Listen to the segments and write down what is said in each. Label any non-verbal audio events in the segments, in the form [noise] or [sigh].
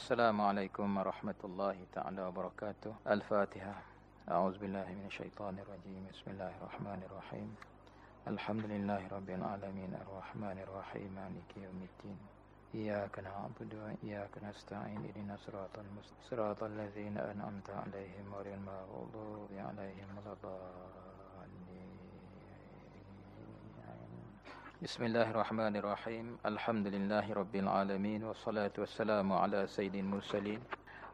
السلام عليكم ورحمة الله تعالى وبركاته. الفاتحة. أعوذ بالله من الشيطان الرجيم. بسم الله الرحمن الرحيم. الحمد لله رب العالمين. الرحمن الرحيم. مالك يوم الدين. إياك نعبد وإياك نستعين. إلينا صراط المستقيم صراط الذين أنعمت عليهم غير المغضوب عليهم ولا الضالين بسم الله الرحمن الرحيم الحمد لله رب العالمين والصلاة والسلام على سيد المرسلين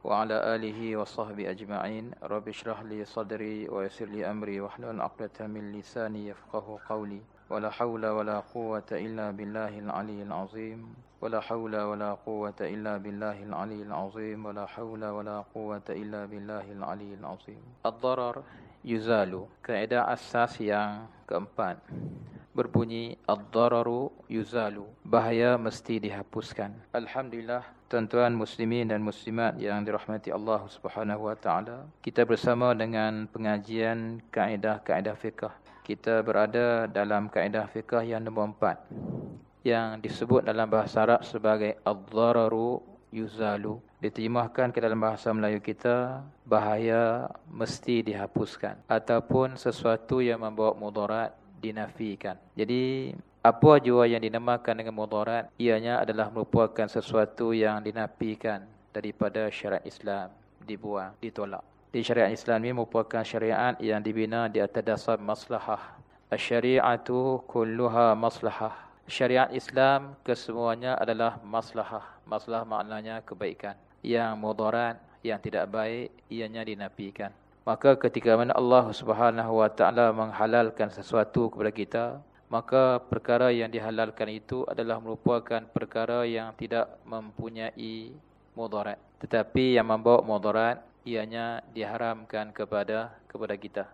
وعلى آله وصحبه أجمعين رب اشرح لي صدري ويسر لي أمري واحلل عقدة من لساني يفقه قولي ولا حول ولا قوة إلا بالله العلي العظيم ولا حول ولا قوة إلا بالله العلي العظيم ولا حول ولا قوة إلا بالله العلي العظيم الضرر يزال كإداء yang keempat. Berbunyi ad-dararu yuzalu bahaya mesti dihapuskan. Alhamdulillah tuan-tuan muslimin dan muslimat yang dirahmati Allah Subhanahu wa taala kita bersama dengan pengajian kaedah-kaedah fiqh. Kita berada dalam kaedah fiqh yang nombor empat yang disebut dalam bahasa Arab sebagai ad-dararu yuzalu. Diterjemahkan ke dalam bahasa Melayu kita bahaya mesti dihapuskan. Ataupun sesuatu yang membawa mudarat dinafikan. Jadi apa jua yang dinamakan dengan mudarat ianya adalah merupakan sesuatu yang dinafikan daripada syariat Islam, dibuang, ditolak. Di syariat Islam ini merupakan syariat yang dibina di atas dasar maslahah. Asy-syari'atu kulluha maslahah. Syariat Islam kesemuanya adalah maslahah. Maslahah maknanya kebaikan. Yang mudarat, yang tidak baik, ianya dinafikan. Maka ketika mana Allah Subhanahu Wa Taala menghalalkan sesuatu kepada kita, maka perkara yang dihalalkan itu adalah merupakan perkara yang tidak mempunyai mudarat. Tetapi yang membawa mudarat ianya diharamkan kepada kepada kita.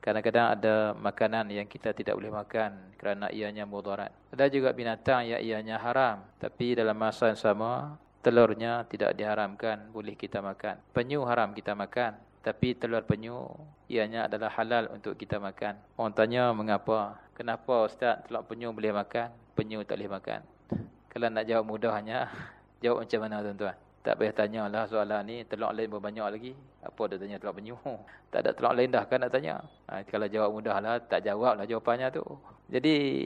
Kadang-kadang ada makanan yang kita tidak boleh makan kerana ianya mudarat. Ada juga binatang yang ianya haram, tapi dalam masa yang sama telurnya tidak diharamkan boleh kita makan. Penyu haram kita makan, tapi telur penyu ianya adalah halal untuk kita makan. Orang tanya mengapa? Kenapa ustaz telur penyu boleh makan, penyu tak boleh makan? Kalau nak jawab mudahnya, [laughs] jawab macam mana tuan-tuan? Tak payah tanyalah soalan ni, telur lain berbanyak lagi. Apa dia tanya telur penyu? [laughs] Tak ada telur lain dah kan nak tanya. Ha, kalau jawab mudahlah, tak jawablah jawapannya tu. Jadi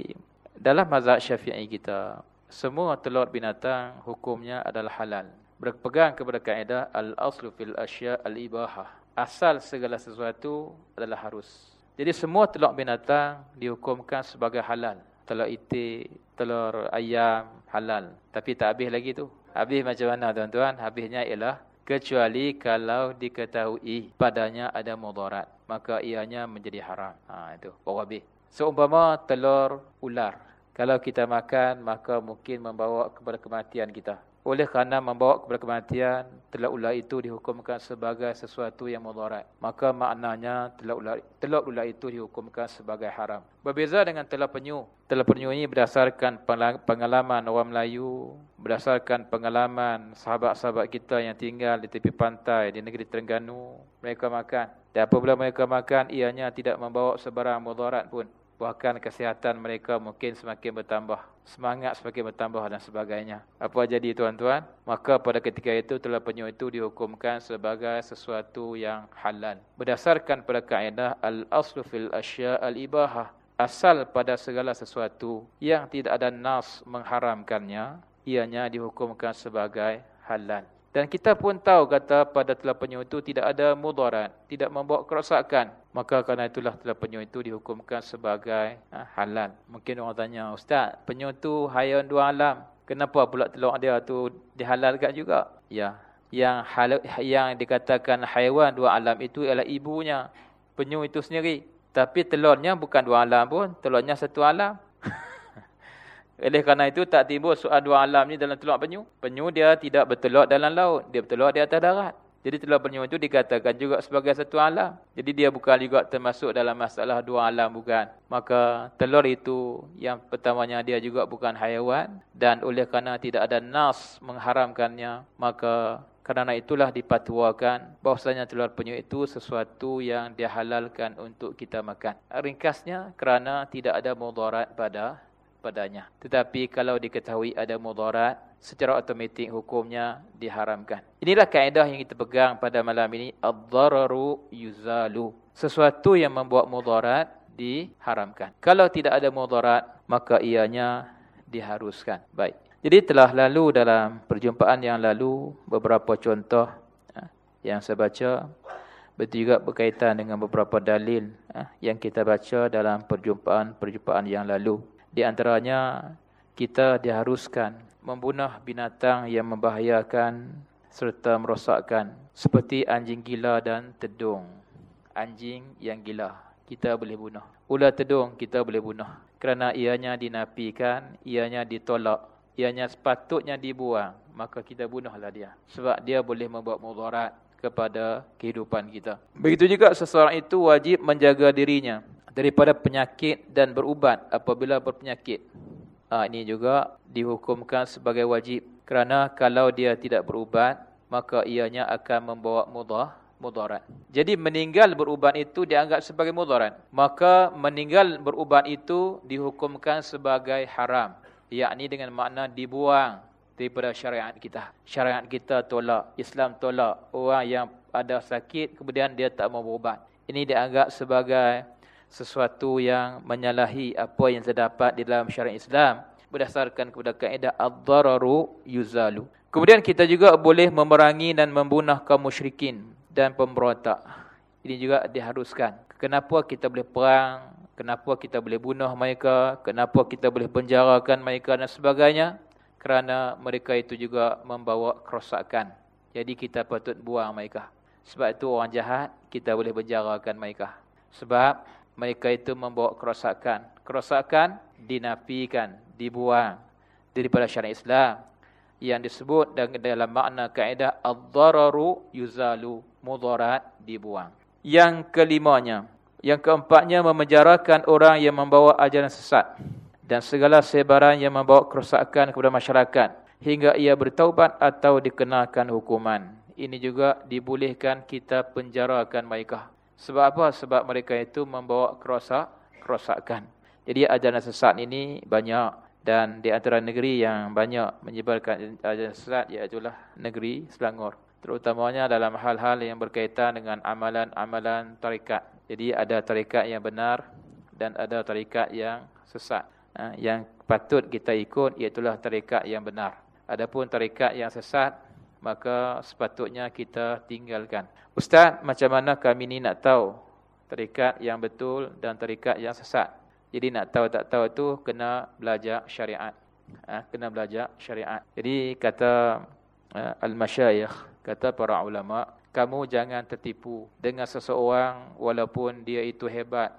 dalam mazhab Syafi'i kita, semua telur binatang hukumnya adalah halal. Berpegang kepada kaedah al-aslu fil asya' al-ibahah asal segala sesuatu adalah harus. Jadi semua telur binatang dihukumkan sebagai halal. Telur itik, telur ayam halal. Tapi tak habis lagi tu. Habis macam mana tuan-tuan? Habisnya ialah kecuali kalau diketahui padanya ada mudarat. Maka ianya menjadi haram. Ha, itu. Baru habis. Seumpama telur ular. Kalau kita makan, maka mungkin membawa kepada kematian kita. Oleh kerana membawa kepada kematian, telur ular itu dihukumkan sebagai sesuatu yang mudarat. Maka maknanya telur ular, telur ular itu dihukumkan sebagai haram. Berbeza dengan telur penyu. Telur penyu ini berdasarkan pengalaman orang Melayu, berdasarkan pengalaman sahabat-sahabat kita yang tinggal di tepi pantai di negeri Terengganu. Mereka makan. Dan apabila mereka makan, ianya tidak membawa sebarang mudarat pun bahkan kesihatan mereka mungkin semakin bertambah, semangat semakin bertambah dan sebagainya. Apa jadi tuan-tuan? Maka pada ketika itu telah penyu itu dihukumkan sebagai sesuatu yang halal. Berdasarkan pada kaedah al-aslu fil asya al-ibahah, asal pada segala sesuatu yang tidak ada nas mengharamkannya, ianya dihukumkan sebagai halal. Dan kita pun tahu kata pada telah penyu itu tidak ada mudarat, tidak membawa kerosakan. Maka kerana itulah telah penyu itu dihukumkan sebagai ha, halal. Mungkin orang tanya, Ustaz, penyu itu hayan dua alam. Kenapa pula telur dia itu dihalalkan juga? Ya, yang hal, yang dikatakan haiwan dua alam itu ialah ibunya. Penyu itu sendiri. Tapi telurnya bukan dua alam pun, telurnya satu alam. Oleh kerana itu tak timbul soal dua alam ni dalam telur penyu. Penyu dia tidak bertelur dalam laut. Dia bertelur di atas darat. Jadi telur penyu itu dikatakan juga sebagai satu alam. Jadi dia bukan juga termasuk dalam masalah dua alam bukan. Maka telur itu yang pertamanya dia juga bukan haiwan. Dan oleh kerana tidak ada nas mengharamkannya. Maka kerana itulah dipatuakan bahwasanya telur penyu itu sesuatu yang dihalalkan untuk kita makan. Ringkasnya kerana tidak ada mudarat pada padanya. Tetapi kalau diketahui ada mudarat, secara automatik hukumnya diharamkan. Inilah kaedah yang kita pegang pada malam ini. Ad-dararu yuzalu. Sesuatu yang membuat mudarat diharamkan. Kalau tidak ada mudarat, maka ianya diharuskan. Baik. Jadi telah lalu dalam perjumpaan yang lalu beberapa contoh ha, yang saya baca betul juga berkaitan dengan beberapa dalil ha, yang kita baca dalam perjumpaan-perjumpaan yang lalu. Di antaranya kita diharuskan membunuh binatang yang membahayakan serta merosakkan seperti anjing gila dan tedung. Anjing yang gila kita boleh bunuh. Ular tedung kita boleh bunuh kerana ianya dinafikan, ianya ditolak ianya sepatutnya dibuang, maka kita bunuhlah dia. Sebab dia boleh membuat mudarat kepada kehidupan kita. Begitu juga seseorang itu wajib menjaga dirinya daripada penyakit dan berubat apabila berpenyakit. Ha, ini juga dihukumkan sebagai wajib. Kerana kalau dia tidak berubat, maka ianya akan membawa mudah, mudarat. Jadi meninggal berubat itu dianggap sebagai mudarat. Maka meninggal berubat itu dihukumkan sebagai haram yakni dengan makna dibuang daripada syariat kita. Syariat kita tolak, Islam tolak orang yang ada sakit kemudian dia tak mau berubat. Ini dianggap sebagai sesuatu yang menyalahi apa yang terdapat di dalam syariat Islam berdasarkan kepada kaedah ad-dararu yuzalu. Kemudian kita juga boleh memerangi dan membunuh kaum musyrikin dan pemberontak. Ini juga diharuskan. Kenapa kita boleh perang Kenapa kita boleh bunuh mereka? Kenapa kita boleh penjarakan mereka dan sebagainya? Kerana mereka itu juga membawa kerosakan. Jadi kita patut buang mereka. Sebab itu orang jahat, kita boleh penjarakan mereka. Sebab mereka itu membawa kerosakan. Kerosakan dinafikan, dibuang daripada syariat Islam. Yang disebut dalam makna kaedah Ad-dararu yuzalu mudarat dibuang. Yang kelimanya, yang keempatnya memenjarakan orang yang membawa ajaran sesat dan segala sebaran yang membawa kerosakan kepada masyarakat hingga ia bertaubat atau dikenakan hukuman. Ini juga dibolehkan kita penjarakan mereka. Sebab apa? Sebab mereka itu membawa kerosak, kerosakan. Jadi ajaran sesat ini banyak dan di antara negeri yang banyak menyebarkan ajaran sesat iaitu negeri Selangor. Terutamanya dalam hal-hal yang berkaitan dengan amalan-amalan tarikat. Jadi ada tarikat yang benar dan ada tarikat yang sesat. Ha, yang patut kita ikut iaitulah tarikat yang benar. Adapun tarikat yang sesat, maka sepatutnya kita tinggalkan. Ustaz, macam mana kami ni nak tahu tarikat yang betul dan tarikat yang sesat? Jadi nak tahu tak tahu itu kena belajar syariat. Ha, kena belajar syariat. Jadi kata ha, al-masyayikh, kata para ulama' kamu jangan tertipu dengan seseorang walaupun dia itu hebat.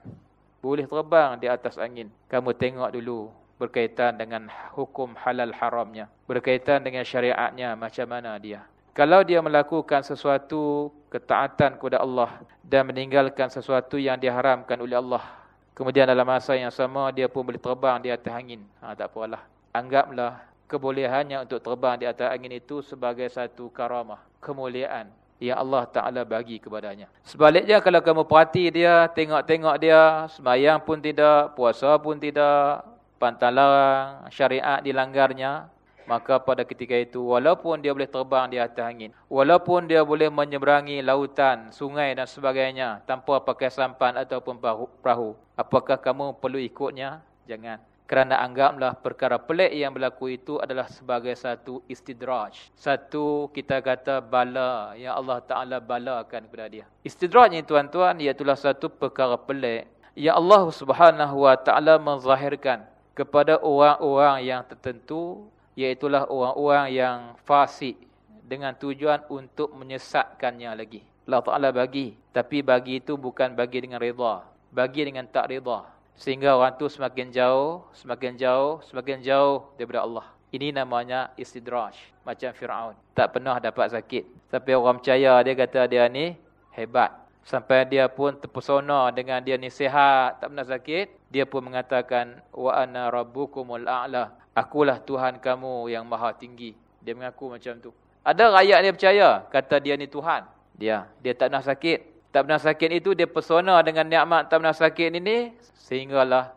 Boleh terbang di atas angin. Kamu tengok dulu berkaitan dengan hukum halal haramnya. Berkaitan dengan syariatnya macam mana dia. Kalau dia melakukan sesuatu ketaatan kepada Allah dan meninggalkan sesuatu yang diharamkan oleh Allah. Kemudian dalam masa yang sama dia pun boleh terbang di atas angin. Ha, tak apalah. Anggaplah kebolehannya untuk terbang di atas angin itu sebagai satu karamah. Kemuliaan yang Allah Ta'ala bagi kepadanya. Sebaliknya kalau kamu perhati dia, tengok-tengok dia, semayang pun tidak, puasa pun tidak, pantalarang, syariat dilanggarnya, maka pada ketika itu, walaupun dia boleh terbang di atas angin, walaupun dia boleh menyeberangi lautan, sungai dan sebagainya, tanpa pakai sampan ataupun perahu, apakah kamu perlu ikutnya? Jangan. Kerana anggaplah perkara pelik yang berlaku itu adalah sebagai satu istidraj. Satu kita kata bala yang Allah Ta'ala balakan kepada dia. Istidraj ini tuan-tuan iaitulah satu perkara pelik yang Allah Subhanahu Wa Ta'ala menzahirkan kepada orang-orang yang tertentu iaitulah orang-orang yang fasik dengan tujuan untuk menyesatkannya lagi. Allah Ta'ala bagi. Tapi bagi itu bukan bagi dengan reda. Bagi dengan tak reda. Sehingga orang tu semakin jauh, semakin jauh, semakin jauh daripada Allah. Ini namanya istidraj. Macam Fir'aun. Tak pernah dapat sakit. Tapi orang percaya dia kata dia ni hebat. Sampai dia pun terpesona dengan dia ni sihat, tak pernah sakit. Dia pun mengatakan, Wa ana rabbukumul a'la. Akulah Tuhan kamu yang maha tinggi. Dia mengaku macam tu. Ada rakyat dia percaya, kata dia ni Tuhan. Dia, dia tak pernah sakit. Tak pernah sakit itu dia pesona dengan nikmat tak pernah sakit ini sehinggalah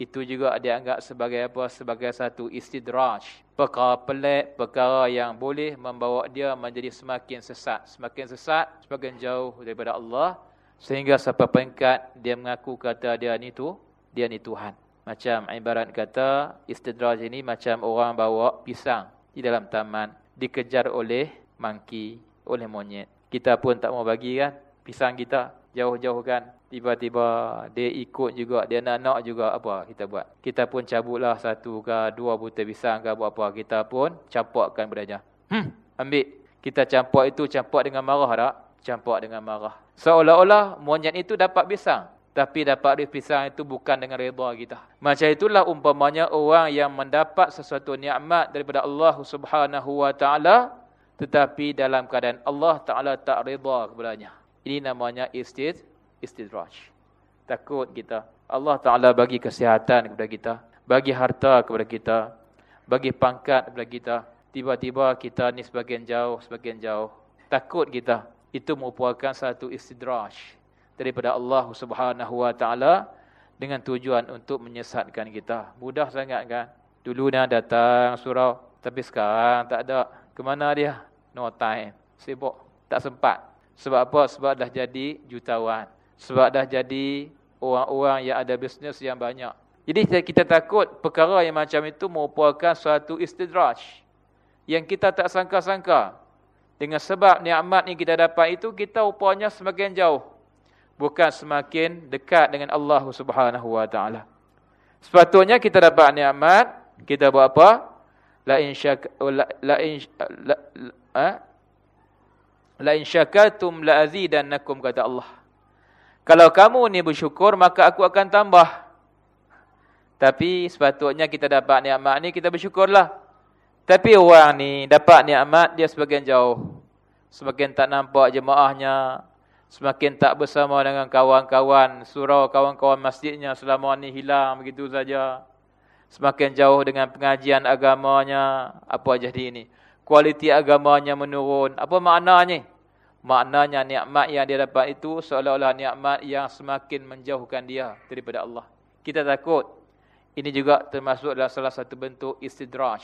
itu juga dianggap sebagai apa? Sebagai satu istidraj. Perkara pelik, perkara yang boleh membawa dia menjadi semakin sesat. Semakin sesat, semakin jauh daripada Allah. Sehingga sampai peringkat dia mengaku kata dia ni tu, dia ni Tuhan. Macam ibarat kata istidraj ini macam orang bawa pisang di dalam taman. Dikejar oleh mangki, oleh monyet. Kita pun tak mau bagi kan pisang kita jauh-jauh kan tiba-tiba dia ikut juga dia nak nak juga apa kita buat? Kita pun cabutlah satu ke dua butir pisang ke buat apa kita pun campakkan beranya hmm ambil. Kita campak itu campak dengan marah tak? Campak dengan marah. Seolah-olah monyet itu dapat pisang tapi dapat pisang itu bukan dengan redha kita. Macam itulah umpamanya orang yang mendapat sesuatu nikmat daripada Allah Subhanahu taala tetapi dalam keadaan Allah taala tak redha kepadanya. Ini namanya istid istidraj. Takut kita. Allah Ta'ala bagi kesihatan kepada kita. Bagi harta kepada kita. Bagi pangkat kepada kita. Tiba-tiba kita ni sebagian jauh, sebagian jauh. Takut kita. Itu merupakan satu istidraj. Daripada Allah Subhanahu Wa Ta'ala. Dengan tujuan untuk menyesatkan kita. Mudah sangat kan? Dulu dah datang surau. Tapi sekarang tak ada. Kemana dia? No time. Sibuk. Tak sempat. Sebab apa? Sebab dah jadi jutawan. Sebab dah jadi orang-orang yang ada bisnes yang banyak. Jadi kita takut perkara yang macam itu merupakan suatu istidraj. Yang kita tak sangka-sangka. Dengan sebab ni'mat yang kita dapat itu, kita rupanya semakin jauh. Bukan semakin dekat dengan Allah subhanahu wa ta'ala. Sepatutnya kita dapat ni'mat, kita buat apa? La in la, in la, la in syakatum la azidannakum kata Allah. Kalau kamu ni bersyukur, maka aku akan tambah. Tapi sepatutnya kita dapat ni'mat ni, kita bersyukurlah. Tapi orang ni dapat ni'mat, dia semakin jauh. Semakin tak nampak jemaahnya. Semakin tak bersama dengan kawan-kawan surau, kawan-kawan masjidnya selama ni hilang begitu saja. Semakin jauh dengan pengajian agamanya. Apa jadi ini? Kualiti agamanya menurun. Apa maknanya? Maknanya nikmat yang dia dapat itu seolah-olah nikmat yang semakin menjauhkan dia daripada Allah. Kita takut. Ini juga termasuk dalam salah satu bentuk istidraj.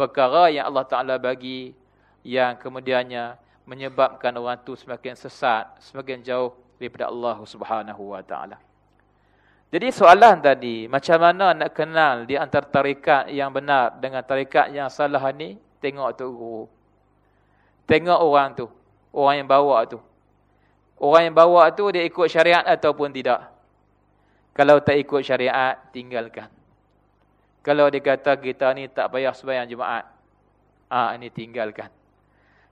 Perkara yang Allah Ta'ala bagi yang kemudiannya menyebabkan orang itu semakin sesat, semakin jauh daripada Allah Subhanahu Wa Ta'ala. Jadi soalan tadi, macam mana nak kenal di antara tarikat yang benar dengan tarikat yang salah ni? Tengok tu guru. Tengok orang tu orang yang bawa tu. Orang yang bawa tu dia ikut syariat ataupun tidak. Kalau tak ikut syariat, tinggalkan. Kalau dia kata kita ni tak payah sembahyang Jumaat. Ah ini tinggalkan.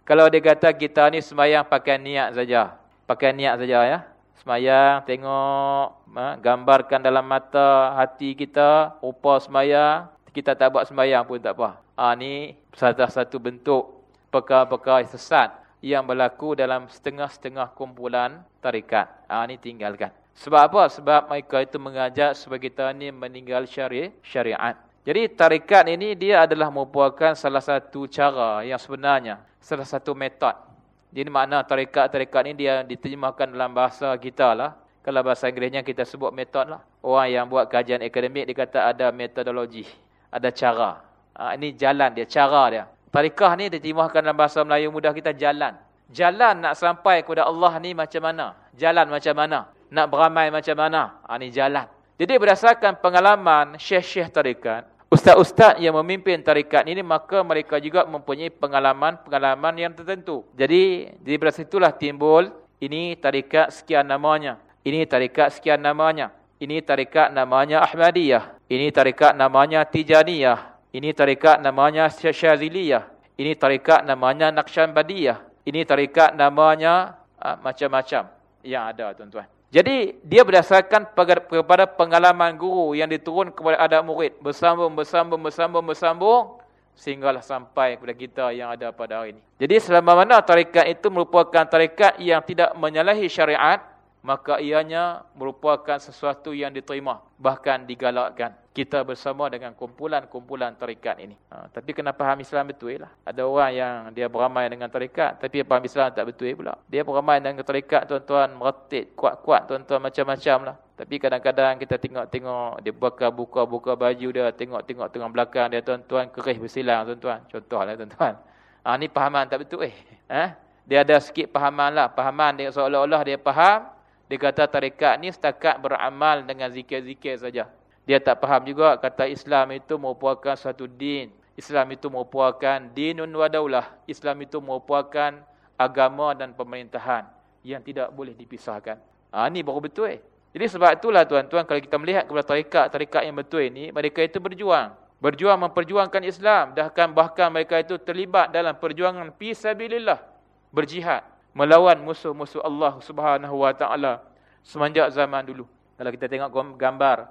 Kalau dia kata kita ni sembahyang pakai niat saja. Pakai niat saja ya. Sembahyang tengok ha, gambarkan dalam mata hati kita rupa sembahyang, kita tak buat sembahyang pun tak apa. Ah ni salah satu bentuk perkara-perkara sesat yang berlaku dalam setengah-setengah kumpulan tarikat. Ah ha, ini tinggalkan. Sebab apa? Sebab mereka itu mengajak sebagai kita ini meninggal syari syariat. Jadi tarikat ini dia adalah merupakan salah satu cara yang sebenarnya. Salah satu metod. Jadi makna tarikat-tarikat ini dia diterjemahkan dalam bahasa kita lah. Kalau bahasa Inggerisnya kita sebut metod lah. Orang yang buat kajian akademik dia kata ada metodologi. Ada cara. Ha, ini jalan dia, cara dia. Tarikah ni diterjemahkan dalam bahasa Melayu mudah kita jalan. Jalan nak sampai kepada Allah ni macam mana? Jalan macam mana? Nak beramai macam mana? Ha, ni jalan. Jadi berdasarkan pengalaman syekh-syekh tarikat, ustaz-ustaz yang memimpin tarikat ini, maka mereka juga mempunyai pengalaman-pengalaman yang tertentu. Jadi, di berdasarkan itulah timbul, ini tarikat sekian namanya. Ini tarikat sekian namanya. Ini tarikat namanya Ahmadiyah. Ini tarikat namanya Tijaniyah. Ini tarikat namanya Syaziliyah. Ini tarikat namanya Naqsyabandiyah. Ini tarikat namanya uh, macam-macam yang ada tuan-tuan. Jadi dia berdasarkan kepada pengalaman guru yang diturun kepada anak murid. Bersambung, bersambung, bersambung, bersambung. Sehinggalah sampai kepada kita yang ada pada hari ini. Jadi selama mana tarikat itu merupakan tarikat yang tidak menyalahi syariat. Maka ianya merupakan sesuatu yang diterima bahkan digalakkan kita bersama dengan kumpulan-kumpulan tarikat ini. Ha, tapi kena faham Islam betul lah. Ada orang yang dia beramai dengan tarikat tapi faham Islam tak betul pula. Dia beramai dengan tarikat tuan-tuan meretit kuat-kuat tuan-tuan macam-macam lah. Tapi kadang-kadang kita tengok-tengok dia buka buka-buka baju dia, tengok-tengok tengah belakang dia tuan-tuan kerih bersilang tuan-tuan. Contohlah tuan-tuan. Ha, ni fahaman tak betul eh. Ha? Dia ada sikit fahaman lah. Fahaman dia seolah-olah dia faham. Dia kata tarikat ni setakat beramal dengan zikir-zikir saja. Dia tak faham juga kata Islam itu merupakan satu din. Islam itu merupakan dinun wa daulah. Islam itu merupakan agama dan pemerintahan yang tidak boleh dipisahkan. Ha, ini baru betul eh. Jadi sebab itulah tuan-tuan kalau kita melihat kepada tarikat-tarikat yang betul ini, mereka itu berjuang. Berjuang memperjuangkan Islam. Bahkan, bahkan mereka itu terlibat dalam perjuangan pisabilillah. Berjihad. Melawan musuh-musuh Allah subhanahu wa ta'ala. Semenjak zaman dulu. Kalau kita tengok gambar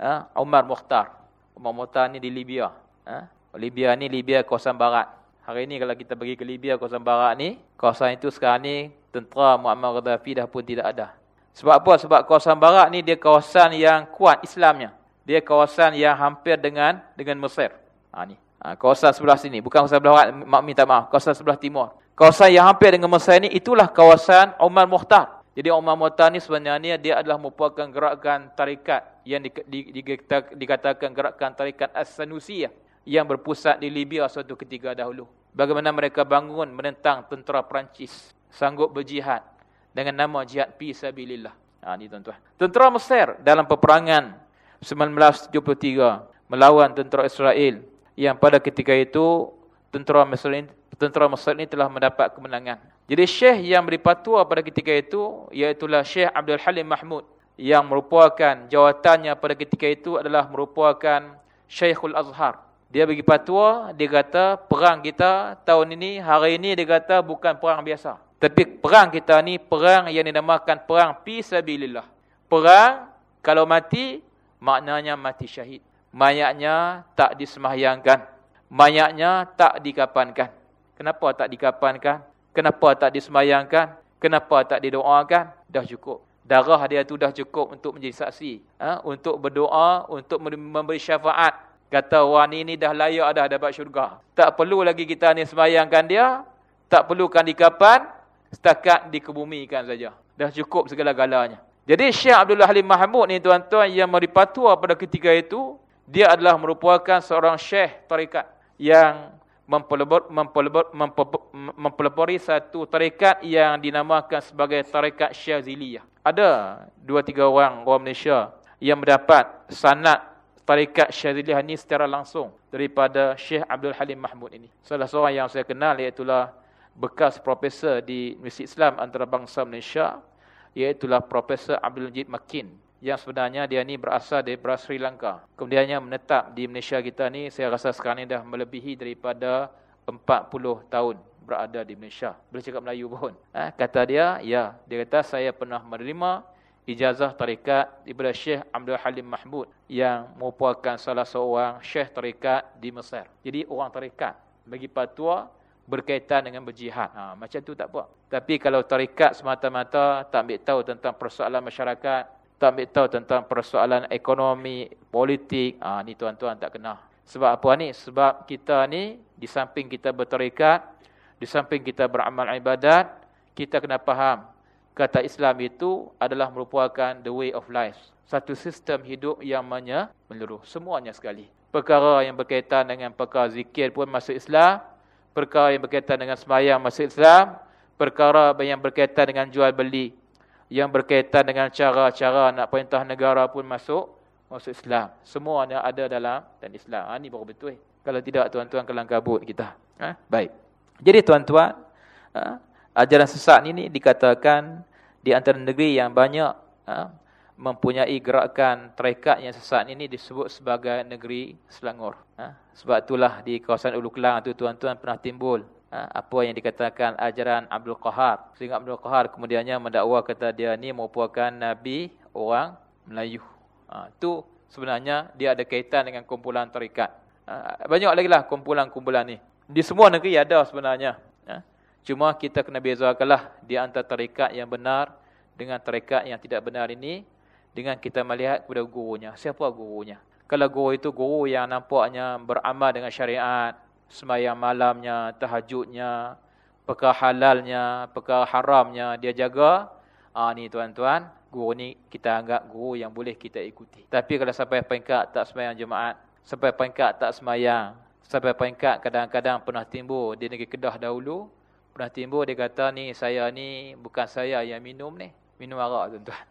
ha? Umar Mukhtar. Umar Mukhtar ni di Libya. Ha? Libya ni Libya kawasan barat. Hari ni kalau kita pergi ke Libya kawasan barat ni, kawasan itu sekarang ni tentera Muammar Gaddafi dah pun tidak ada. Sebab apa? Sebab kawasan barat ni dia kawasan yang kuat Islamnya. Dia kawasan yang hampir dengan dengan Mesir. Ha ni. Ha, kawasan sebelah sini, bukan kawasan sebelah barat, mak minta maaf, kawasan sebelah timur. Kawasan yang hampir dengan Mesir ni itulah kawasan Umar Mukhtar. Jadi Umar Mu'tah ni sebenarnya dia adalah merupakan gerakan tarikat yang di, di, di, dikatakan gerakan tarikat As-Sanusiyah yang berpusat di Libya suatu ketika dahulu. Bagaimana mereka bangun menentang tentera Perancis sanggup berjihad dengan nama jihad fi sabilillah. Ha ni tuan-tuan. Tentera Mesir dalam peperangan 1973 melawan tentera Israel yang pada ketika itu tentera Mesir ini, tentera Mesir ini telah mendapat kemenangan. Jadi syekh yang beri fatwa pada ketika itu iaitulah Syekh Abdul Halim Mahmud yang merupakan jawatannya pada ketika itu adalah merupakan Syekhul Azhar. Dia bagi fatwa, dia kata perang kita tahun ini, hari ini dia kata bukan perang biasa. Tapi perang kita ni perang yang dinamakan perang fisabilillah. Perang kalau mati maknanya mati syahid. Mayatnya tak disemahyangkan. Mayatnya tak dikapankan. Kenapa tak dikapankan? Kenapa tak disemayangkan? Kenapa tak didoakan? Dah cukup. Darah dia tu dah cukup untuk menjadi saksi. Ha? Untuk berdoa, untuk memberi syafaat. Kata orang ni dah layak dah dapat syurga. Tak perlu lagi kita ni semayangkan dia. Tak perlukan di kapan. Setakat dikebumikan saja. Dah cukup segala-galanya. Jadi Syekh Abdullah Halim Mahmud ni tuan-tuan yang meripatua pada ketika itu. Dia adalah merupakan seorang syekh tarikat. Yang mempelopori satu tarikat yang dinamakan sebagai tarikat Syaziliyah. Ada dua tiga orang orang Malaysia yang mendapat sanad tarikat Syaziliyah ini secara langsung daripada Syekh Abdul Halim Mahmud ini. Salah seorang yang saya kenal iaitulah bekas profesor di Universiti Islam Antarabangsa Malaysia iaitulah Profesor Abdul Majid Makin yang sebenarnya dia ni berasal dari Sri Lanka. Kemudiannya menetap di Malaysia kita ni saya rasa sekarang ni dah melebihi daripada 40 tahun berada di Malaysia. Boleh cakap Melayu pun. Ha? Kata dia, ya. Dia kata saya pernah menerima ijazah tarikat daripada Syekh Abdul Halim Mahmud yang merupakan salah seorang syekh tarikat di Mesir. Jadi orang tarikat bagi patua berkaitan dengan berjihad. Ha, macam tu tak apa. Tapi kalau tarikat semata-mata tak ambil tahu tentang persoalan masyarakat, tak ambil tahu tentang persoalan ekonomi, politik, ha, ni tuan-tuan tak kena. Sebab apa ni? Sebab kita ni di samping kita berterikat, di samping kita beramal ibadat, kita kena faham kata Islam itu adalah merupakan the way of life. Satu sistem hidup yang menyeluruh semuanya sekali. Perkara yang berkaitan dengan perkara zikir pun masuk Islam, perkara yang berkaitan dengan semayang masuk Islam, perkara yang berkaitan dengan jual beli yang berkaitan dengan cara-cara nak perintah negara pun masuk masuk Islam. Semuanya ada dalam dan Islam. Ha, ini baru betul. Kalau tidak tuan-tuan kelang kabut kita. Ha? Baik. Jadi tuan-tuan, ha? ajaran sesat ini dikatakan di antara negeri yang banyak ha? mempunyai gerakan terikat yang sesat ini disebut sebagai negeri Selangor. Ha? Sebab itulah di kawasan Ulu Kelang itu tuan-tuan pernah timbul apa yang dikatakan ajaran Abdul Qahar. Sehingga Abdul Qahar kemudiannya mendakwa kata dia ni merupakan Nabi orang Melayu. Itu ha, sebenarnya dia ada kaitan dengan kumpulan tarikat. Ha, banyak lagi lah kumpulan-kumpulan ni. Di semua negeri ada sebenarnya. Cuma kita kena bezakanlah di antara tarikat yang benar dengan tarekat yang tidak benar ini dengan kita melihat kepada gurunya. Siapa gurunya? Kalau guru itu guru yang nampaknya beramal dengan syariat, semayang malamnya, tahajudnya, perkara halalnya, perkara haramnya dia jaga. Ah ni tuan-tuan, guru ni kita anggap guru yang boleh kita ikuti. Tapi kalau sampai peringkat tak semayang jemaat, sampai peringkat tak semayang, sampai peringkat kadang-kadang pernah timbul di negeri Kedah dahulu, pernah timbul dia kata ni saya ni bukan saya yang minum ni, minum arak tuan-tuan.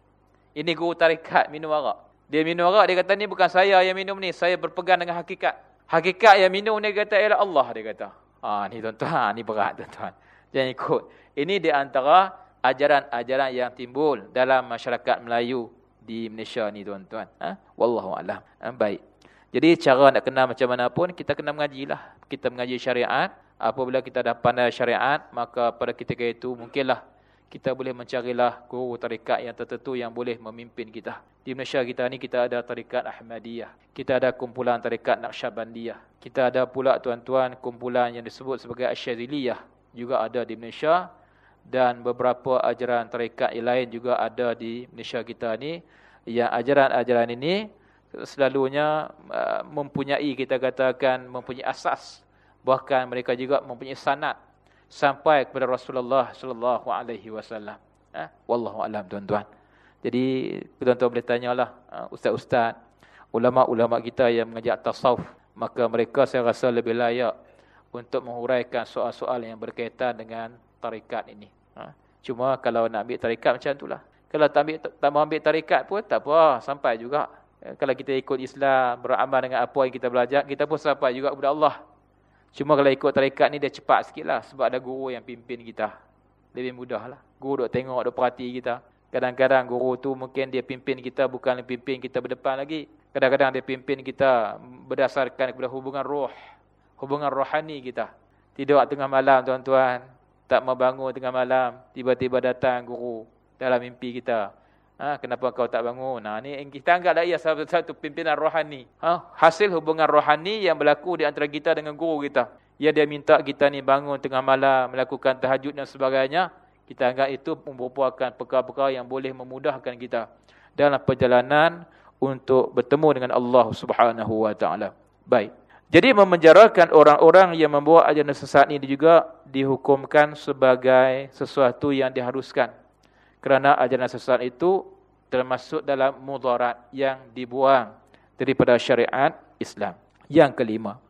Ini guru tarikat minum arak. Dia minum arak, dia kata ni bukan saya yang minum ni, saya berpegang dengan hakikat. Hakikat yang minum ni kata ialah Allah dia kata. Ah ni tuan-tuan, ni berat tuan-tuan. Jangan ikut. Ini di antara ajaran-ajaran yang timbul dalam masyarakat Melayu di Malaysia ni tuan-tuan. Ha? Wallahu a'lam. Ha? Baik. Jadi cara nak kenal macam mana pun kita kena mengajilah. Kita mengaji syariat, apabila kita dah pandai syariat, maka pada ketika itu mungkinlah kita boleh mencarilah guru tarikat yang tertentu yang boleh memimpin kita. Di Malaysia kita ni kita ada tarikat Ahmadiyah. Kita ada kumpulan tarikat Naqsyabandiyah. Kita ada pula tuan-tuan kumpulan yang disebut sebagai Asyadziliyah juga ada di Malaysia dan beberapa ajaran tarikat yang lain juga ada di Malaysia kita ni. Yang ajaran-ajaran ini selalunya uh, mempunyai kita katakan mempunyai asas bahkan mereka juga mempunyai sanad sampai kepada Rasulullah sallallahu alaihi wasallam. Ha? Wallahu alam tuan-tuan. Jadi tuan-tuan boleh tanyalah ha? ustaz-ustaz, ulama-ulama kita yang mengajar tasawuf, maka mereka saya rasa lebih layak untuk menghuraikan soal-soal yang berkaitan dengan tarikat ini. Ha? Cuma kalau nak ambil tarikat macam itulah. Kalau tak ambil tak mau ambil tarikat pun tak apa, sampai juga. Kalau kita ikut Islam, beramal dengan apa yang kita belajar, kita pun sampai juga kepada Allah. Cuma kalau ikut tarikat ni dia cepat sikit lah. Sebab ada guru yang pimpin kita. Lebih mudah lah. Guru duk tengok, duk perhati kita. Kadang-kadang guru tu mungkin dia pimpin kita bukan pimpin kita berdepan lagi. Kadang-kadang dia pimpin kita berdasarkan kepada hubungan roh. Hubungan rohani kita. Tidur tengah malam tuan-tuan. Tak mau bangun tengah malam. Tiba-tiba datang guru dalam mimpi kita. Ha, kenapa kau tak bangun? Nah, ni kita anggaplah ia satu, satu pimpinan rohani. Ha, hasil hubungan rohani yang berlaku di antara kita dengan guru kita. Ya dia minta kita ni bangun tengah malam, melakukan tahajud dan sebagainya. Kita anggap itu merupakan perkara-perkara yang boleh memudahkan kita dalam perjalanan untuk bertemu dengan Allah Subhanahu wa taala. Baik. Jadi memenjarakan orang-orang yang membawa ajaran sesat ini juga dihukumkan sebagai sesuatu yang diharuskan kerana ajaran sesat itu termasuk dalam mudarat yang dibuang daripada syariat Islam. Yang kelima,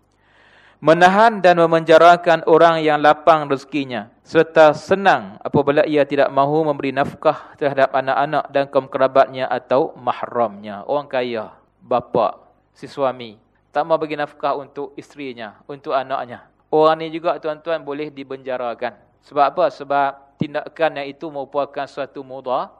menahan dan memenjarakan orang yang lapang rezekinya serta senang apabila ia tidak mahu memberi nafkah terhadap anak-anak dan kaum kerabatnya atau mahramnya. Orang kaya, bapa, si suami tak mahu bagi nafkah untuk isterinya, untuk anaknya. Orang ni juga tuan-tuan boleh dibenjarakan. Sebab apa? Sebab tindakan yang itu merupakan suatu mudar,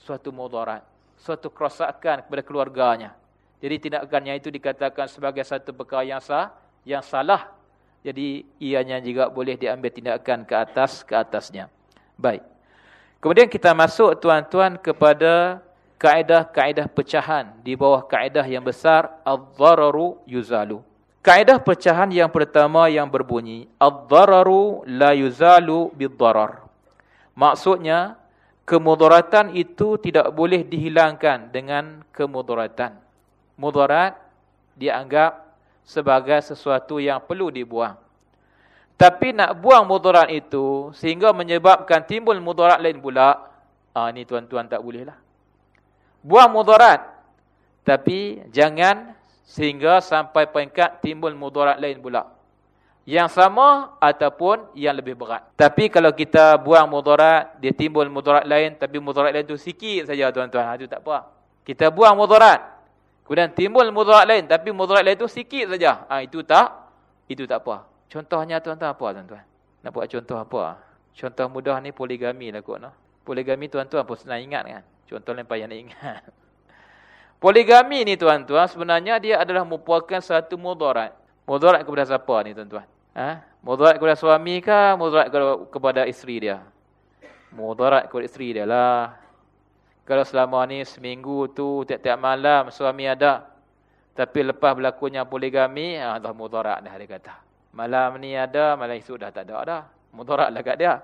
suatu mudarat, suatu kerosakan kepada keluarganya. Jadi tindakannya itu dikatakan sebagai satu perkara yang sah, yang salah. Jadi ianya juga boleh diambil tindakan ke atas ke atasnya. Baik. Kemudian kita masuk tuan-tuan kepada kaedah-kaedah pecahan di bawah kaedah yang besar ad-dhararu yuzalu. Kaedah pecahan yang pertama yang berbunyi ad-dhararu la yuzalu bid-dharar. Maksudnya, kemudaratan itu tidak boleh dihilangkan dengan kemudaratan. Mudarat dianggap sebagai sesuatu yang perlu dibuang. Tapi nak buang mudarat itu sehingga menyebabkan timbul mudarat lain pula, ah ni tuan-tuan tak boleh lah. Buang mudarat. Tapi jangan sehingga sampai peringkat timbul mudarat lain pula yang sama ataupun yang lebih berat. Tapi kalau kita buang mudarat, dia timbul mudarat lain, tapi mudarat lain tu sikit saja tuan-tuan. Ha, itu tak apa. Kita buang mudarat. Kemudian timbul mudarat lain, tapi mudarat lain tu sikit saja. Ha, itu tak, itu tak apa. Contohnya tuan-tuan apa tuan-tuan? Nak buat contoh apa? Contoh mudah ni poligami lah kot. No? Poligami tuan-tuan pun senang ingat kan? Contoh lain payah nak ingat. [laughs] Poligami ni tuan-tuan sebenarnya dia adalah merupakan satu mudarat. Mudarat kepada siapa ni tuan-tuan? Ha? Mudarat kepada suami ke mudarat kepada isteri dia? Mudarat kepada isteri dia lah. Kalau selama ni seminggu tu tiap-tiap malam suami ada. Tapi lepas berlakunya poligami, ah dah mudarat dah dia kata. Malam ni ada, malam esok dah tak ada dah. Mudarat lah kat dia.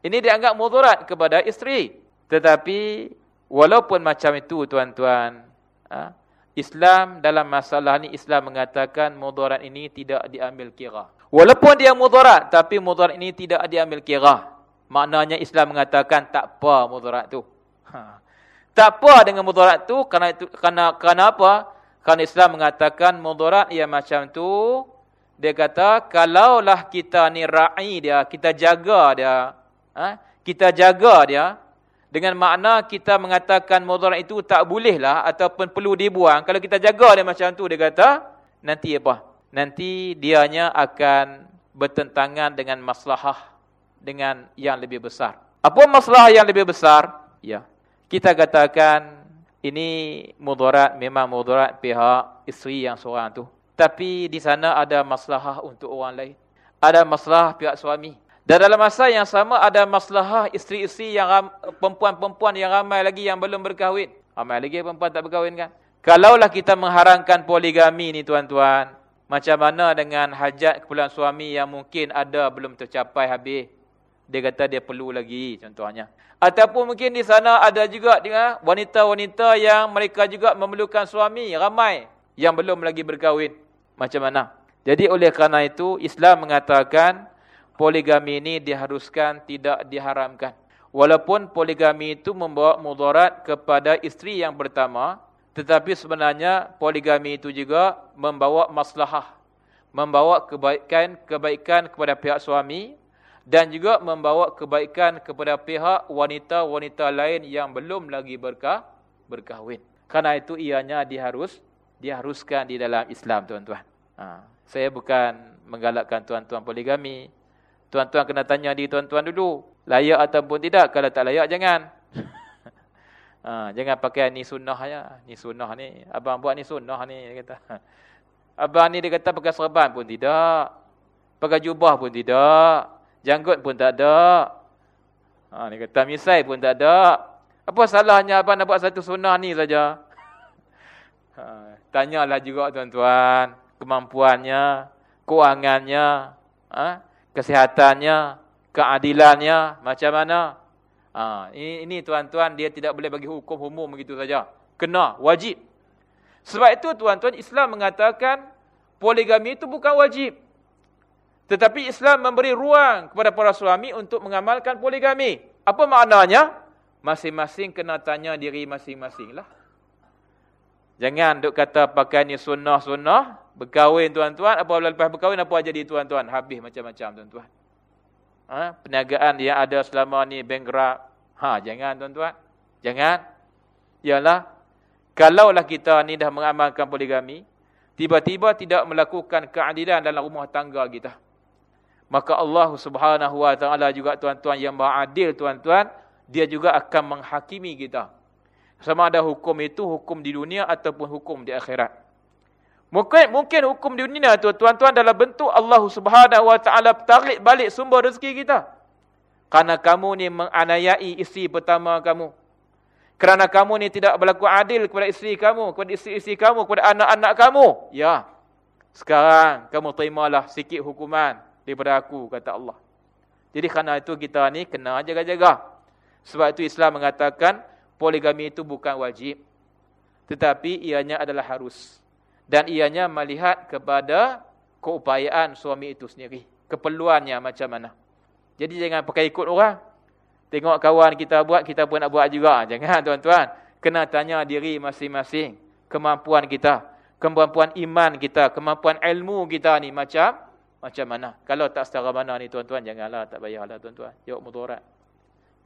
Ini dianggap mudarat kepada isteri. Tetapi walaupun macam itu tuan-tuan, ha, Islam dalam masalah ni Islam mengatakan mudarat ini tidak diambil kira. Walaupun dia mudarat tapi mudarat ini tidak diambil kira. Maknanya Islam mengatakan tak apa mudarat tu. Ha. Tak apa dengan mudarat tu kerana itu kerana kerana apa? Kerana Islam mengatakan mudarat ia macam tu. Dia kata kalaulah kita ni ra'i dia, kita jaga dia, ha? kita jaga dia, dengan makna kita mengatakan mudarat itu tak bolehlah ataupun perlu dibuang. Kalau kita jaga dia macam tu, dia kata, nanti apa? Nanti dianya akan bertentangan dengan maslahah dengan yang lebih besar. Apa masalah yang lebih besar? Ya. Kita katakan ini mudarat memang mudarat pihak isteri yang seorang tu. Tapi di sana ada maslahah untuk orang lain. Ada masalah pihak suami. Dan dalam masa yang sama ada masalah isteri-isteri yang perempuan-perempuan yang ramai lagi yang belum berkahwin. Ramai lagi perempuan tak berkahwin kan? Kalaulah kita mengharamkan poligami ni tuan-tuan, macam mana dengan hajat keperluan suami yang mungkin ada belum tercapai habis? Dia kata dia perlu lagi contohnya. Ataupun mungkin di sana ada juga wanita-wanita yang mereka juga memerlukan suami ramai yang belum lagi berkahwin. Macam mana? Jadi oleh kerana itu Islam mengatakan poligami ini diharuskan tidak diharamkan. Walaupun poligami itu membawa mudarat kepada isteri yang pertama, tetapi sebenarnya poligami itu juga membawa maslahah, membawa kebaikan-kebaikan kepada pihak suami dan juga membawa kebaikan kepada pihak wanita-wanita lain yang belum lagi berkah berkahwin. Karena itu ianya diharus diharuskan di dalam Islam, tuan-tuan. Ha, saya bukan menggalakkan tuan-tuan poligami, Tuan-tuan kena tanya di tuan-tuan dulu. Layak ataupun tidak. Kalau tak layak, jangan. Ha, jangan pakai ni sunnah ya. Ni sunnah ni. Abang buat ni sunnah ni. Dia kata. [laughs] Abang ni dia kata pakai serban pun tidak. Pakai jubah pun tidak. Janggut pun tak ada. Ha, dia kata misai pun tak ada. Apa salahnya abang nak buat satu sunnah ni saja? [laughs] Ha, tanyalah juga tuan-tuan. Kemampuannya. Kewangannya. Ha? kesehatannya, keadilannya, macam mana. Ha, ini tuan-tuan, dia tidak boleh bagi hukum umum begitu saja. Kena, wajib. Sebab itu tuan-tuan, Islam mengatakan poligami itu bukan wajib. Tetapi Islam memberi ruang kepada para suami untuk mengamalkan poligami. Apa maknanya? Masing-masing kena tanya diri masing-masing lah. Jangan duk kata pakai ni sunnah-sunnah. Berkahwin tuan-tuan. Apa lepas berkahwin apa jadi tuan-tuan. Habis macam-macam tuan-tuan. Ha? Perniagaan yang ada selama ni bankrupt. Ha, jangan tuan-tuan. Jangan. Ialah. Kalaulah kita ni dah mengamalkan poligami. Tiba-tiba tidak melakukan keadilan dalam rumah tangga kita. Maka Allah subhanahu wa ta'ala juga tuan-tuan yang beradil tuan-tuan. Dia juga akan menghakimi kita. Sama ada hukum itu hukum di dunia ataupun hukum di akhirat. Mungkin mungkin hukum dunia tu tuan-tuan dalam bentuk Allah Subhanahu wa taala tarik balik sumber rezeki kita. Karena kamu ni menganiayai isteri pertama kamu. Kerana kamu ni tidak berlaku adil kepada isteri kamu, kepada isteri-isteri kamu, kepada anak-anak kamu. Ya. Sekarang kamu terimalah sikit hukuman daripada aku kata Allah. Jadi kerana itu kita ni kena jaga-jaga. Sebab itu Islam mengatakan poligami itu bukan wajib. Tetapi ianya adalah harus. Dan ianya melihat kepada keupayaan suami itu sendiri. Keperluannya macam mana. Jadi jangan pakai ikut orang. Tengok kawan kita buat, kita pun nak buat juga. Jangan tuan-tuan. Kena tanya diri masing-masing. Kemampuan kita. Kemampuan iman kita. Kemampuan ilmu kita ni macam macam mana. Kalau tak setara mana ni tuan-tuan, janganlah. Tak payahlah tuan-tuan. Jawab mudarat.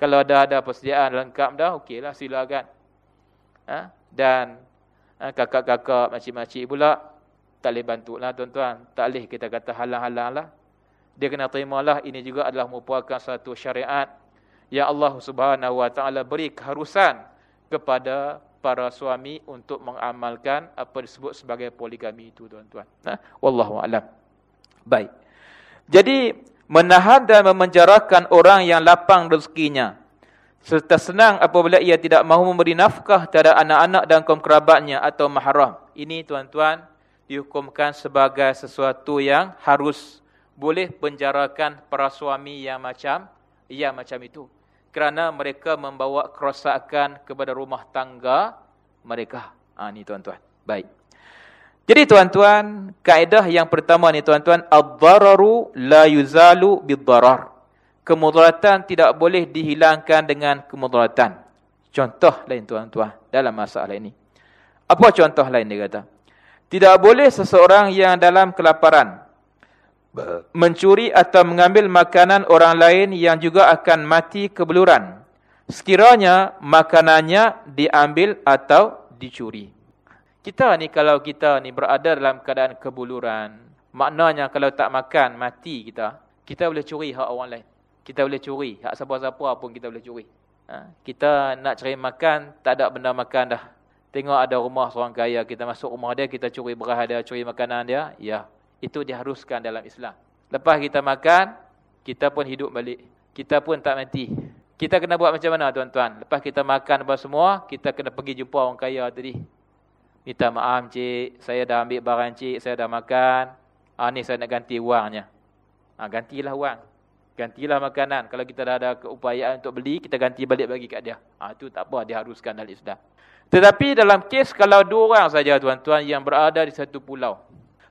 Kalau dah ada persediaan lengkap dah, okeylah silakan. Ha? Dan kakak-kakak, makcik-makcik pula, tak boleh bantu lah tuan-tuan. Tak boleh kita kata halang-halang lah. Dia kena terimalah ini juga adalah merupakan satu syariat yang Allah subhanahu wa ta'ala beri keharusan kepada para suami untuk mengamalkan apa disebut sebagai poligami itu tuan-tuan. Ha? Wallahu'alam. Baik. Jadi, menahan dan memenjarakan orang yang lapang rezekinya serta senang apabila ia tidak mahu memberi nafkah terhadap anak-anak dan kaum kerabatnya atau mahram. Ini tuan-tuan dihukumkan sebagai sesuatu yang harus boleh penjarakan para suami yang macam ia macam itu. kerana mereka membawa kerosakan kepada rumah tangga mereka. Ha, ni tuan-tuan. Baik. Jadi tuan-tuan, kaedah yang pertama ni tuan-tuan, ad-dararu la yuzalu bid-darar. Kemudaratan tidak boleh dihilangkan dengan kemudaratan. Contoh lain tuan-tuan dalam masalah ini. Apa contoh lain dia kata? Tidak boleh seseorang yang dalam kelaparan mencuri atau mengambil makanan orang lain yang juga akan mati kebeluran. Sekiranya makanannya diambil atau dicuri. Kita ni kalau kita ni berada dalam keadaan kebuluran, maknanya kalau tak makan mati kita, kita boleh curi hak orang lain. Kita boleh curi hak siapa-siapa pun kita boleh curi. Ha? Kita nak cari makan, tak ada benda makan dah. Tengok ada rumah seorang kaya, kita masuk rumah dia, kita curi beras dia, curi makanan dia, ya. Itu diharuskan dalam Islam. Lepas kita makan, kita pun hidup balik. Kita pun tak mati. Kita kena buat macam mana tuan-tuan? Lepas kita makan apa semua, kita kena pergi jumpa orang kaya tadi. Minta maaf cik, saya dah ambil barang cik, saya dah makan. Ah ni saya nak ganti wangnya. Ah gantilah wang. Gantilah makanan. Kalau kita dah ada keupayaan untuk beli, kita ganti balik bagi kat dia. Ah tu tak apa diharuskan dalam Islam. Tetapi dalam kes kalau dua orang saja tuan-tuan yang berada di satu pulau.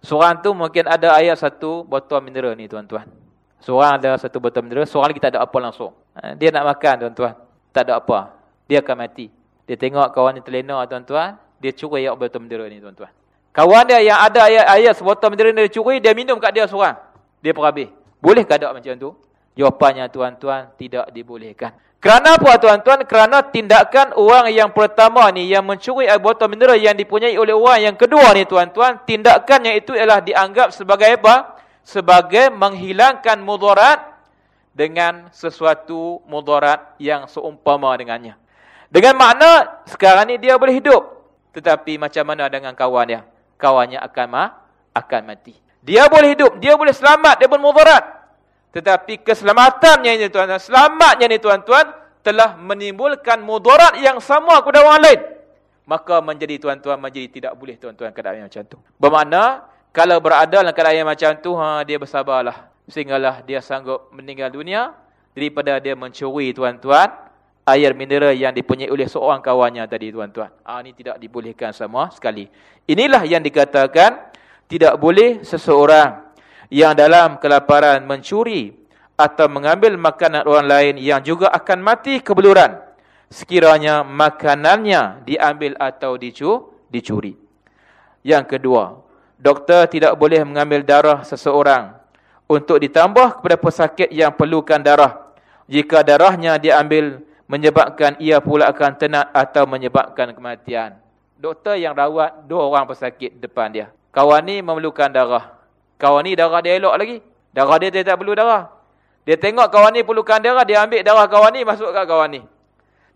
Seorang tu mungkin ada ayat satu botol mineral ni tuan-tuan. Seorang ada satu botol mineral, seorang lagi tak ada apa langsung. Ha, dia nak makan tuan-tuan. Tak ada apa. Dia akan mati. Dia tengok kawan ni terlena tuan-tuan. Dia curi ayat botol mineral ni tuan-tuan. Kawan dia yang ada ayat-ayat sebotol mineral ni dia curi, dia minum kat dia seorang. Dia perhabis. Boleh ada macam tu? Jawapannya tuan-tuan tidak dibolehkan. Kerana apa tuan-tuan? Kerana tindakan orang yang pertama ni yang mencuri botol mineral yang dipunyai oleh orang yang kedua ni tuan-tuan, tindakan yang itu ialah dianggap sebagai apa? Sebagai menghilangkan mudarat dengan sesuatu mudarat yang seumpama dengannya. Dengan makna sekarang ni dia boleh hidup, tetapi macam mana dengan kawan dia? Kawannya akan ma akan mati. Dia boleh hidup, dia boleh selamat, dia pun mudarat. Tetapi keselamatannya ini tuan-tuan, selamatnya ini tuan-tuan telah menimbulkan mudarat yang sama kepada orang lain. Maka menjadi tuan-tuan menjadi tidak boleh tuan-tuan keadaan macam tu. Bermakna kalau berada dalam keadaan macam tu, ha, dia bersabarlah. Sehinggalah dia sanggup meninggal dunia daripada dia mencuri tuan-tuan air mineral yang dipunyai oleh seorang kawannya tadi tuan-tuan. Ha, ini tidak dibolehkan sama sekali. Inilah yang dikatakan tidak boleh seseorang yang dalam kelaparan mencuri atau mengambil makanan orang lain yang juga akan mati kebeluran sekiranya makanannya diambil atau dicu dicuri. Yang kedua, doktor tidak boleh mengambil darah seseorang untuk ditambah kepada pesakit yang perlukan darah jika darahnya diambil menyebabkan ia pula akan tenat atau menyebabkan kematian. Doktor yang rawat dua orang pesakit depan dia. Kawan ni memerlukan darah. Kawan ni darah dia elok lagi. Darah dia dia tak perlu darah. Dia tengok kawan ni perlukan darah, dia ambil darah kawan ni masuk kat kawan ni.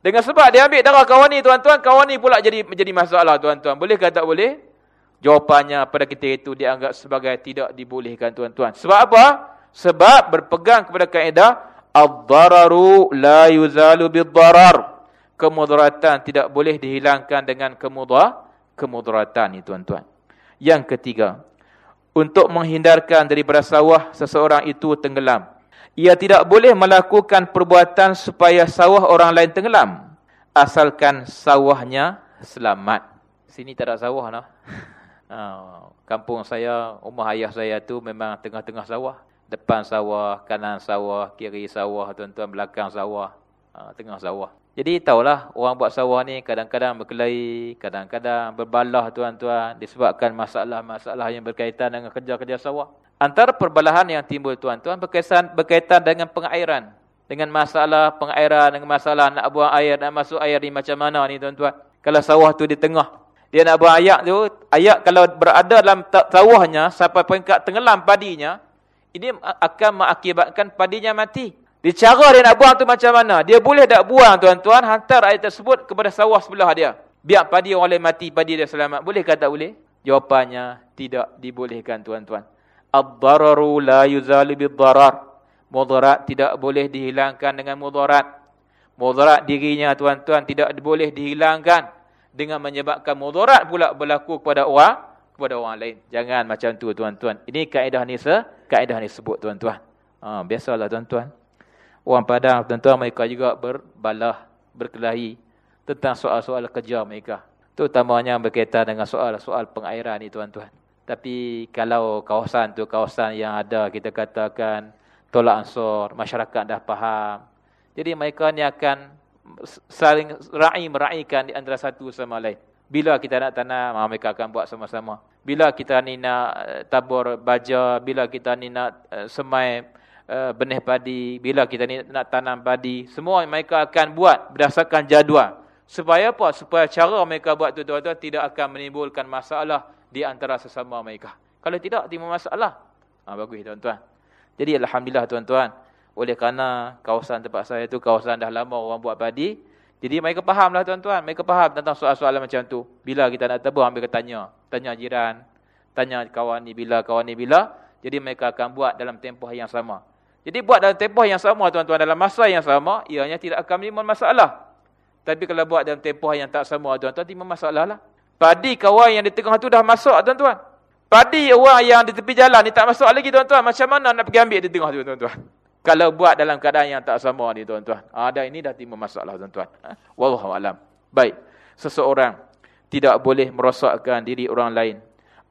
Dengan sebab dia ambil darah kawan ni tuan-tuan, kawan ni pula jadi menjadi masalah tuan-tuan. Boleh ke tak boleh? Jawapannya pada kita itu dianggap sebagai tidak dibolehkan tuan-tuan. Sebab apa? Sebab berpegang kepada kaedah ad-dararu la yuzalu bid-darar. Kemudaratan tidak boleh dihilangkan dengan kemudar kemudaratan ni tuan-tuan. Yang ketiga, untuk menghindarkan daripada sawah seseorang itu tenggelam. Ia tidak boleh melakukan perbuatan supaya sawah orang lain tenggelam. Asalkan sawahnya selamat. Sini tak ada sawah. No? [laughs] Ah, kampung saya, rumah ayah saya tu memang tengah-tengah sawah. Depan sawah, kanan sawah, kiri sawah, tuan-tuan belakang sawah. Ah, tengah sawah. Jadi tahulah orang buat sawah ni kadang-kadang berkelahi, kadang-kadang berbalah tuan-tuan disebabkan masalah-masalah yang berkaitan dengan kerja-kerja sawah. Antara perbalahan yang timbul tuan-tuan berkaitan berkaitan dengan pengairan. Dengan masalah pengairan, dengan masalah nak buang air, nak masuk air ni macam mana ni tuan-tuan. Kalau sawah tu di tengah, dia nak buang ayak tu, ayak kalau berada dalam sawahnya sampai peringkat tenggelam padinya, ini akan mengakibatkan padinya mati. Dia cara dia nak buang tu macam mana? Dia boleh tak buang tuan-tuan hantar air tersebut kepada sawah sebelah dia. Biar padi orang lain mati, padi dia selamat. Boleh ke tak boleh? Jawapannya tidak dibolehkan tuan-tuan. Ad-dararu la yuzalu bid-darar. Mudarat tidak boleh dihilangkan dengan mudarat. Mudarat dirinya tuan-tuan tidak boleh dihilangkan dengan menyebabkan mudarat pula berlaku kepada orang kepada orang lain. Jangan macam tu tuan-tuan. Ini kaedah ni se, kaedah ni sebut tuan-tuan. Ha, biasalah tuan-tuan. Orang Padang tuan-tuan mereka juga berbalah, berkelahi tentang soal-soal kerja mereka. Terutamanya berkaitan dengan soal-soal pengairan ni tuan-tuan. Tapi kalau kawasan tu kawasan yang ada kita katakan tolak ansur, masyarakat dah faham. Jadi mereka ni akan saling ra'i mera'ikan di antara satu sama lain. Bila kita nak tanam, ah, mereka akan buat sama-sama. Bila kita ni nak eh, tabur baja, bila kita ni nak uh, semai uh, benih padi, bila kita ni nak tanam padi, semua mereka akan buat berdasarkan jadual. Supaya apa? Supaya cara mereka buat tu tuan-tuan tidak akan menimbulkan masalah di antara sesama mereka. Kalau tidak, timbul masalah. Ha, bagus tuan-tuan. Jadi Alhamdulillah tuan-tuan. Oleh kerana kawasan tempat saya tu kawasan dah lama orang buat padi. Jadi mereka faham lah tuan-tuan. Mereka faham tentang soal-soalan macam tu. Bila kita nak tabur, mereka tanya. Tanya jiran. Tanya kawan ni bila, kawan ni bila. Jadi mereka akan buat dalam tempoh yang sama. Jadi buat dalam tempoh yang sama tuan-tuan. Dalam masa yang sama, ianya tidak akan menimbulkan masalah. Tapi kalau buat dalam tempoh yang tak sama tuan-tuan, timbul masalah lah. Padi kawan yang di tengah tu dah masuk tuan-tuan. Padi orang yang di tepi jalan ni tak masuk lagi tuan-tuan. Macam mana nak pergi ambil di tengah tu tuan-tuan. Kalau buat dalam keadaan yang tak sama ni tuan-tuan. Ada ini dah timbul masalah tuan-tuan. Ha? Wallahualam. Baik. Seseorang tidak boleh merosakkan diri orang lain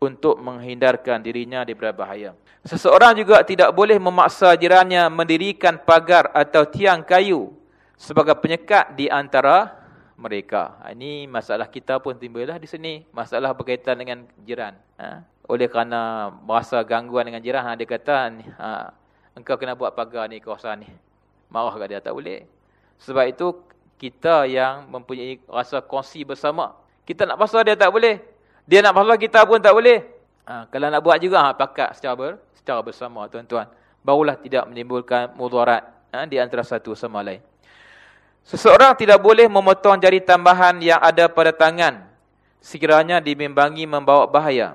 untuk menghindarkan dirinya daripada bahaya. Seseorang juga tidak boleh memaksa jirannya mendirikan pagar atau tiang kayu sebagai penyekat di antara mereka. Ha, ini masalah kita pun timbullah di sini. Masalah berkaitan dengan jiran. Ha? Oleh kerana merasa gangguan dengan jiran, ha, dia kata, ha, engkau kena buat pagar ni kawasan ni. Marah kat dia, tak boleh. Sebab itu, kita yang mempunyai rasa kongsi bersama. Kita nak pasal dia tak boleh. Dia nak pasal kita pun tak boleh. Ha, kalau nak buat juga, ha, pakat secara, ber, secara bersama, tuan-tuan. Barulah tidak menimbulkan mudarat ha, di antara satu sama lain. Seseorang tidak boleh memotong jari tambahan yang ada pada tangan. Sekiranya dibimbangi membawa bahaya.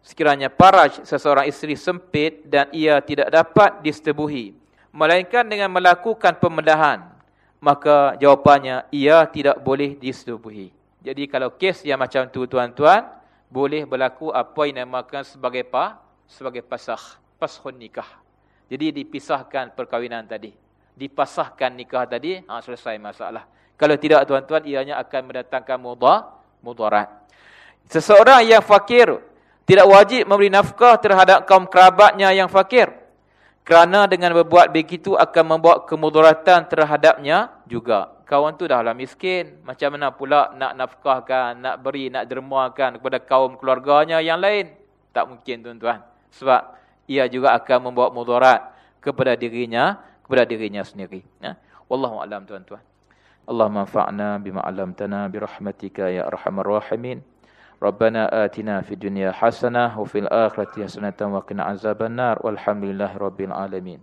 Sekiranya paraj seseorang isteri sempit dan ia tidak dapat disetubuhi. Melainkan dengan melakukan pemedahan. Maka jawapannya, ia tidak boleh disetubuhi. Jadi kalau kes yang macam tu tuan-tuan, boleh berlaku apa yang dinamakan sebagai pa? Sebagai pasah. Pashun nikah. Jadi dipisahkan perkahwinan tadi. Dipasahkan nikah tadi, ha, selesai masalah. Kalau tidak tuan-tuan, ianya akan mendatangkan mudah, mudarat. Seseorang yang fakir, tidak wajib memberi nafkah terhadap kaum kerabatnya yang fakir. Kerana dengan berbuat begitu akan membawa kemudaratan terhadapnya juga. Kawan tu dahlah miskin. Macam mana pula nak nafkahkan, nak beri, nak dermakan kepada kaum keluarganya yang lain? Tak mungkin tuan-tuan. Sebab ia juga akan membawa mudarat kepada dirinya, kepada dirinya sendiri. Ya? Wallahu'alam tuan-tuan. Allah manfa'na bima alamtana birahmatika ya arhamar rahimin. Rabbana atina fi dunya hasanah wa fil akhirati hasanah wa qina azaban nar. Walhamdulillahirabbil alamin.